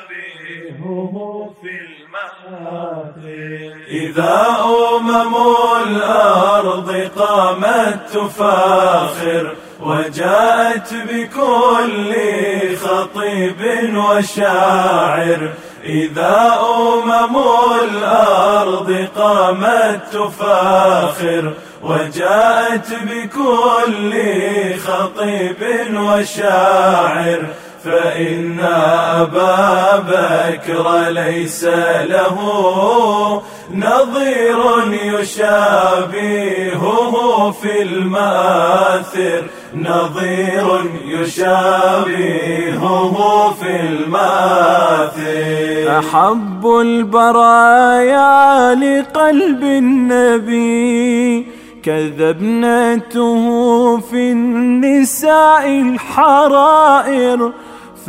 يشابهه في المآثر إذا أمم الأرض قامت تفاخر وجاءت بكل خطيب وشاعر. إذا أمم الأرض قامت تفاخر وجاءت بكل خطيب وشاعر. فإن أبا بكر ليس له نظير يشابهه في المآثر نظير يشابهه في المآثر. أحب البرايا لقلب النبي كذبنته في النساء الحرائر.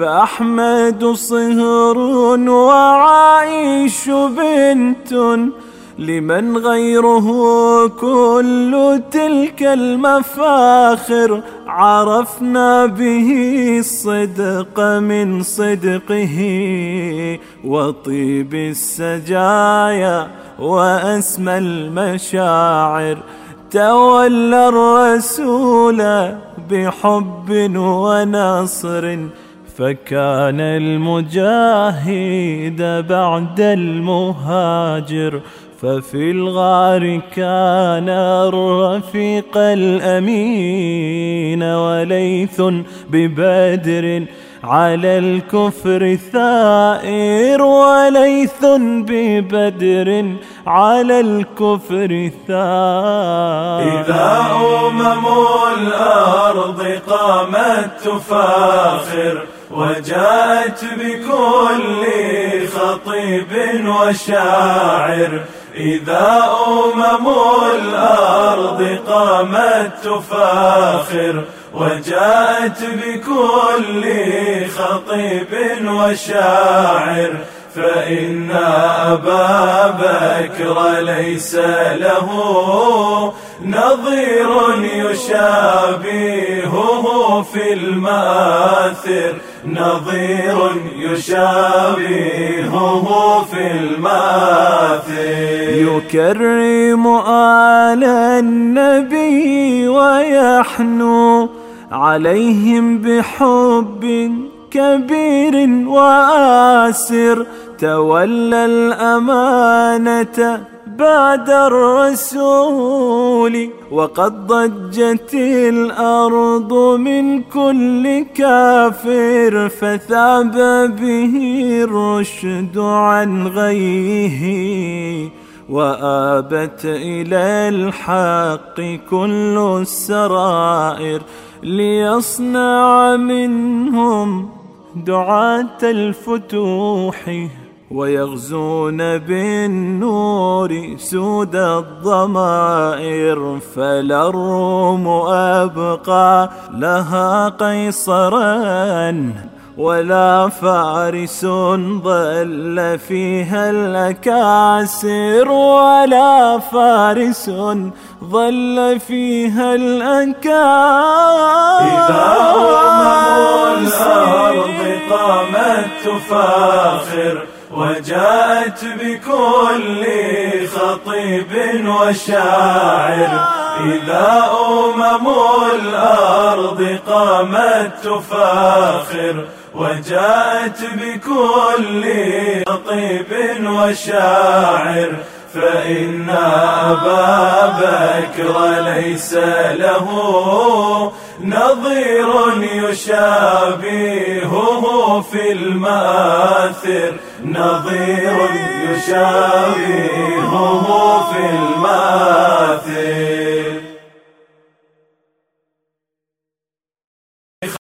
فأحمد صهر وعائش بنت لمن غيره كل تلك المفاخر عرفنا به الصدق من صدقه وطيب السجايا وأسمى المشاعر تولى الرسول بحب ونصر فكان المجاهد بعد المهاجر ففي الغار كان الرفيق الأمين وليث ببدر على الكفر ثائر وليث ببدر على الكفر ثائر. إذا أمم الأرض قامت تفاخر وجاءت بكل خطيب وشاعر إذا أمم الأرض قامت تفاخر. وجاءت بكل خطيب وشاعر فإن أبا بكر ليس له نظير يشابهه في المآثر. نظير يشابهه في المآثر. يكرم آل النبي ويحنو عليهم بحب كبير وآسر تولى الأمانة بعد الرسول. وقد ضجت الأرض من كل كافر فثاب به الرشد عن غيه. وآبت إلى الحق كل السرائر ليصنع منهم دعاة الفتوح ويغزون بالنور سود الضمائر فلا الروم أبقى لها قيصرا ولا فارس ضل فيها الأكاسر ولا فارس ظل فيها الأكاسر. إذا أمم الأرض قامت تفاخر وجاءت بكل خطيب وشاعر. إذا أمم الأرض قامت تفاخر وجاءت بكل خطيب وشاعر. فإن أبا بكر ليس له نظير يشابهه الماثر نظير يشابهه في الماثر.